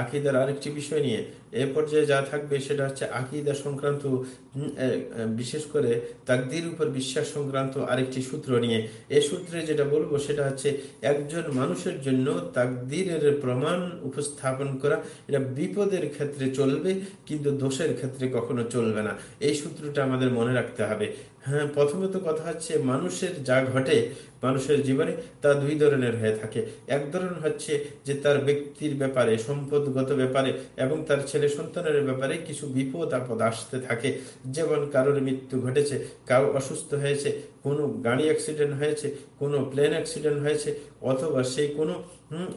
আকিদার আরেকটি বিষয় নিয়ে। এ পর্যায়ে যা থাকবে সেটা হচ্ছে আকিদা সংক্রান্ত বিশেষ করে তাকদির উপর বিশ্বাস সংক্রান্ত আরেকটি সূত্র নিয়ে। এ সূত্রে যেটা বলব সেটা হচ্ছে একজন মানুষের জন্য তাকদিরের প্রমাণ উপস্থাপন করা, এটা বিপদের ক্ষেত্রে চলবে কিন্তু দোষের ক্ষেত্রে কখনো চলবে না। এই সূত্রটা আমাদের মনে রাখতে হবে। হ্যাঁ প্রথমত কথা হচ্ছে মানুষের যা ঘটে মানুষের জীবনে তা দুই ধরনের হয়ে থাকে। এক ধরনের হচ্ছে যে তার ব্যক্তির ব্যাপারে সম্পদগত ব্যাপারে এবং তার ছেলে সন্তানের ব্যাপারে কিছু বিপদ আপদ আসতে থাকে। যেমন কারোর মৃত্যু ঘটেছে, কাউ অসুস্থ হয়েছে, কোনো গাড়ি অ্যাক্সিডেন্ট হয়েছে, কোনো প্লেন অ্যাক্সিডেন্ট হয়েছে, অথবা সেই কোনো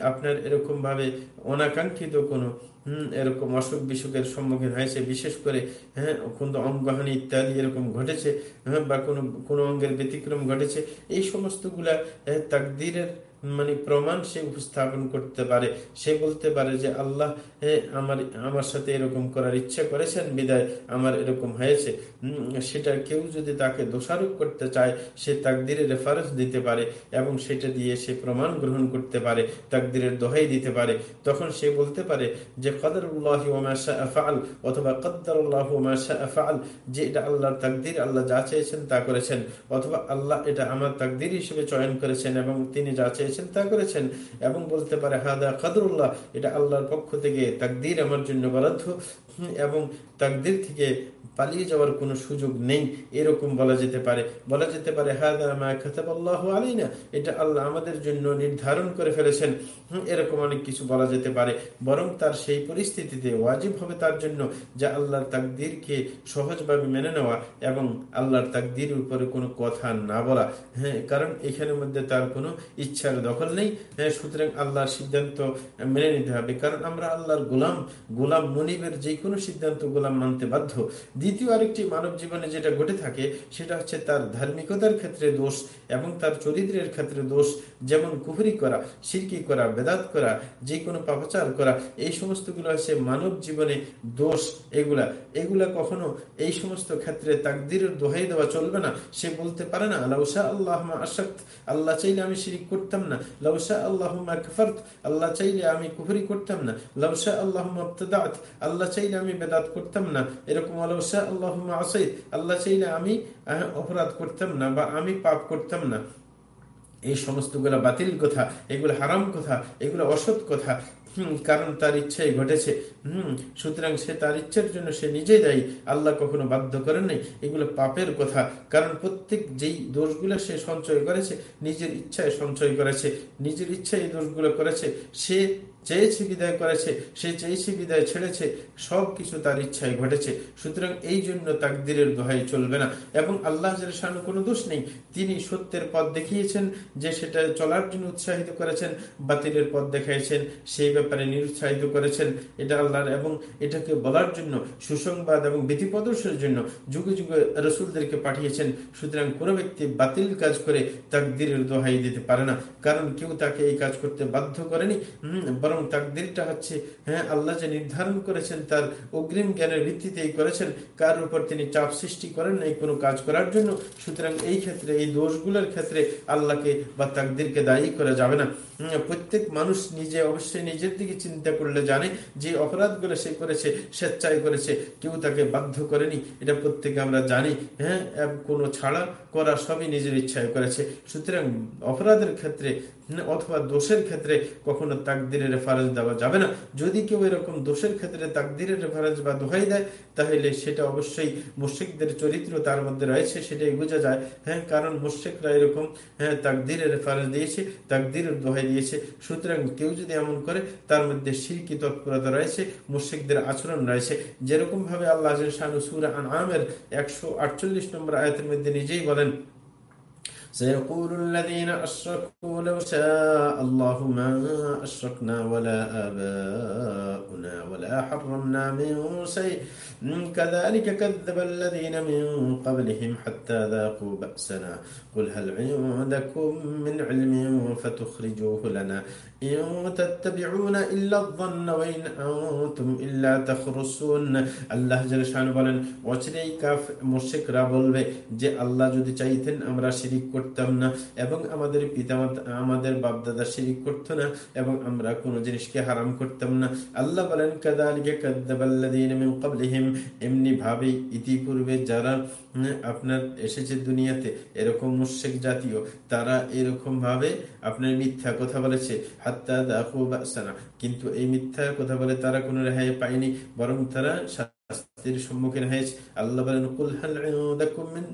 আপনার এরকমভাবে অনাকাঙ্ক্ষিত কোনো এরকম অসুখ বিসুখের সম্মুখীন হয়েছে, বিশেষ করে হ্যাঁ কোনো অঙ্গহানি ইত্যাদি এরকম ঘটেছে হ্যাঁ বা কোনো কোনো অঙ্গের ব্যতিক্রম ঘটেছে, এই সমস্তগুলা তাকদিরের মানে প্রমাণ সে উপস্থাপন করতে পারে। সে বলতে পারে যে, আল্লাহ আমার আমার সাথে এরকম করার ইচ্ছা করেছেন, বিদায় আমার এরকম হয়েছে। সেটা কেউ যদি তাকে দোষারোপ করতে চায়, সে তাকদিরের রেফারেন্স দিতে পারে এবং সেটা দিয়ে সে প্রমাণ গ্রহণ করতে পারে, তাকদিরের দোহাই দিতে পারে। তখন সে বলতে পারে যে, কদরুল্লাহ আফআল অথবা কদ্দারুল্লাহ আফআল যে এটা আল্লাহর তাকদির, আল্লাহ যা চেয়েছেন তা করেছেন। অথবা আল্লাহ এটা আমার তাকদির হিসেবে চয়ন করেছেন এবং তিনি যা চেয়েছেন তা করেছেন এবং বলতে পারে, হাদা কাদরুল্লাহ, এটা আল্লাহর পক্ষ থেকে তাকদির আমার জন্য বরাদ্দ। এবং তাকদির থেকে পালিয়ে যাওয়ার কোনো সুযোগ নেই। এরকম বলা যেতে পারে। বলা যেতে পারে আলাইনা। এটা আল্লাহ আমাদের জন্য নির্ধারণ করে ফেলেছেন। এরকম অনেক কিছু বলা যেতে পারে। বরং তার সেই পরিস্থিতিতে ওয়াজিব হবে তার জন্য যে আল্লাহর তাকদিরকে সহজভাবে মেনে নেওয়া এবং আল্লাহর তাকদির উপরে কোনো কথা না বলা। হ্যাঁ কারণ এখানের মধ্যে তার কোনো ইচ্ছার দখল নেই। হ্যাঁ সুতরাং আল্লাহর সিদ্ধান্ত মেনে নিতে হবে। কারণ আমরা আল্লাহর গোলাম গোলাম মনিবের যে কোনো সিদ্ধান্ত গোলাম মানতে বাধ্য। দ্বিতীয় আরেকটি মানব জীবনে যেটা ঘটে থাকে, সেটা হচ্ছে তার ধার্মিকতার ক্ষেত্রে দোষ এবং তার চরিত্রের ক্ষেত্রে দোষ, যেমন কুহরি করা, সিরকি করা, বেদাত করা যে কোনো পাপাচার করা, এই সমস্তগুলো আছে মানব জীবনে দোষ। এগুলা এগুলা কখনো এই সমস্ত ক্ষেত্রে তাকদিরের দোহাই দেওয়া চলবে না। সে বলতে পারে না লাউসা আল্লাহ আসাক্ত আল্লাহ চাইলে আমি শিরিক করতাম না। লাউসা আল্লাহ আল্লাহ চাইলে আমি কুহরি করতাম না। লাউসা আল্লাহ আল্লাহ চাইলে আমি বেদাত করতাম না। এরকম আল্লাহ আল্লাহ আসাইদ আল্লাহ চাইলে আমি অপরাধ করতাম না বা আমি পাপ করতাম না। এই সমস্তগুলা বাতিল কথা, এগুলো হারাম কথা, এগুলো অসৎ কথা কারণ তার ইচ্ছাই ঘটেছে। হম, সুতরাং সে তার ইচ্ছার জন্য সে নিজেই দায়ী। আল্লাহ কখনো বাধ্য করেন নাই। এগুলো পাপের কথা। কারণ প্রত্যেক যেই দোষগুলো সে সঞ্চয় করেছে, নিজের ইচ্ছায় সঞ্চয় করেছে, নিজের ইচ্ছায় এই দোষগুলো করেছে, সে চেয়েছে বিদায় করেছে, সে চেয়েছে বিদায় ছেড়েছে, সব কিছু তার ইচ্ছায় ঘটেছে। সুতরাং এই জন্য তাকদিরের দোহাই চলবে না। এবং আল্লাহ শাহানু কোনো দোষ নেই। তিনি সত্যের পথ দেখিয়েছেন যে সেটা চলার জন্য উৎসাহিত করেছেন, বাতিলের পথ দেখাইছেন, সেই ব্যাপারে নিরুৎসাহিত করেছেন। এটা আল্লাহর এবং এটাকে বলার জন্য, সুসংবাদ এবং বিধি প্রদর্শনের জন্য যুগে যুগে রসুলদেরকে পাঠিয়েছেন। সুতরাং কোনো ব্যক্তি বাতিল কাজ করে তাকদিরের দোহাই দিতে পারে না। কারণ কেউ তাকে এই কাজ করতে বাধ্য করেনি। বরং বরং তাকদিরটা হচ্ছে হ্যাঁ আল্লাহ যে নির্ধারণ করেছেন তার অগ্রিম জ্ঞানের ভিত্তিতেই করেছেন কার উপর তিনি চাপ সৃষ্টি করেন এই কোনো কাজ করার জন্য। সুতরাং এই ক্ষেত্রে, এই দোষগুলোর ক্ষেত্রে আল্লাহকে বা তাকদিরকে দায়ী করা যাবে না। প্রত্যেক মানুষ নিজে অবশ্যই নিজের দিকে চিন্তা করলে জানে যে অপরাধগুলো সে করেছে, স্বেচ্ছায় করেছে, কেউ তাকে বাধ্য করেনি। এটা প্রত্যেকে আমরা জানি হ্যাঁ কোনো ছাড়া করা সবই নিজের ইচ্ছায় করেছে। সুতরাং অপরাধের ক্ষেত্রে অথবা দোষের ক্ষেত্রে কখনো তাকদিরের রেফারেন্স দেওয়া যাবে না। যদি কেউ এরকম দোষের ক্ষেত্রে তাকদিরের রেফারেন্স বা দোহাই দেয়, তাহলে সেটা অবশ্যই মুশ্রিকদের চরিত্র তার মধ্যে রয়েছে, সেটাই বোঝা যায়। হ্যাঁ কারণ মুশ্রিকরা এরকম হ্যাঁ তাকদিরের রেফারেন্স দিয়েছে তাকদিরের দোহাই দিয়েছে। সুতরাং কেউ যদি এমন করে, তার মধ্যে সিরকি তৎপরতা রয়েছে, মুশ্রিকদের আচরণ রয়েছে। যেরকম ভাবে আল্লাহ শাহানু সুরা আন আমের একশো আটচল্লিশ নম্বর আয়তের মধ্যে নিজেই বলেন سيقول الذين أشركوا لو شاء الله ما أشركنا ولا آباؤنا ولا حرمنا من شيء كذلك كذب الذين من قبلهم حتى ذاقوا بأسنا قل هل عندكم من علم فتخرجوه لنا إن تتبعون إلا الظن وإن أنتم إلا تخرصون আল্লাহ জালশান বলেন অচিরেই কাফ মুশিকরা বলবে যে আল্লাহ যদি চাইতেন আমরা শিরিক করতাম না এবং আমাদের পিতামাতা আমাদের বাপদাদা শিরিক করতো না এবং আমরা কোনো জিনিসকে হারাম করতাম না। আল্লাহ বলেন, কাদালিকে কাদ্দাবাল্লাদিন মিন এমনি ভাবে ইতিপূর্বে যারা আপনার এসেছে দুনিয়াতে, এরকম মুশেক জাতীয়, তারা এরকম ভাবে আপনার মিথ্যা কথা বলেছে, হাত্তা বাসানা। কিন্তু এই মিথ্যা কথা বলে তারা কোনো রেহাই পায়নি, বরং তারা শাস্তির সম্মুখীন হয়েছে। আল্লাহ বলেন, কুল হাল ইনদাকুম মিন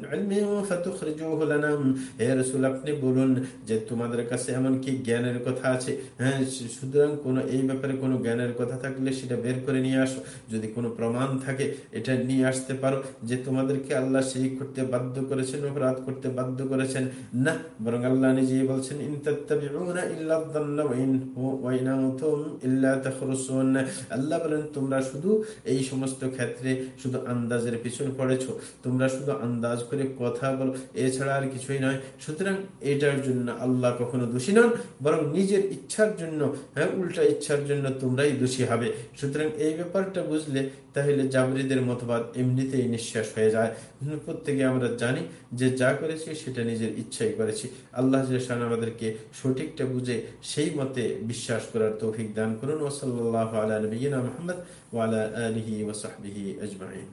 ফাতুখরিজুহু লানা হে রাসূল, আপনি বলুন যে তোমাদের কাছে এমন কি জ্ঞানের কথা আছে? হ্যাঁ সুতরাং কোন, এই ব্যাপারে কোনো জ্ঞানের কথা থাকলে সেটা বের করে নিয়ে আসো। যদি কোনো প্রমাণ থাকে, এটা নিয়ে আসতে পারো যে তোমাদেরকে আল্লাহ সেই করতে বাধ্য করেছেন, অপরাধ করতে বাধ্য করেছেন। না, বরং আল্লাহ নিজেই বলছেন, ইন তাত্তাবিউনা ইল্লা যান্না ওয়া ইন ওয়া ইন আনতুম ইল্লা তাখরুসুন। আল্লাহ বলেন, তোমরা শুধু এই সমস্ত ক্ষেত্রে শুধু আন্দাজের পিছনে পড়েছ। তোমরা শুধু আন্দাজ করে কথা বলো, এছাড়া আর কিছুই নয়। সুতরাং এটার জন্য আল্লাহ কখনো দোষী নন, বরং নিজের ইচ্ছার জন্য হ্যাঁ উল্টা ইচ্ছার জন্য তোমরাই দোষী হবে। সুতরাং এই ব্যাপারটা বুঝলে তাহলে জাবরিদের মতবাদ এমনিতেই নিঃশ্বাস হয়ে যায়। প্রত্যেকে আমরা জানি যে যা করেছি সেটা নিজের ইচ্ছাই করেছি। আল্লাহ আমাদেরকে সঠিকটা বুঝে সেই মতে বিশ্বাস করার তৌফিক দান করুন। ওসল্লাহ আলা নবীনা মোহাম্মদ ওয়ালা আলহি ওসাহবিহি أجمعين.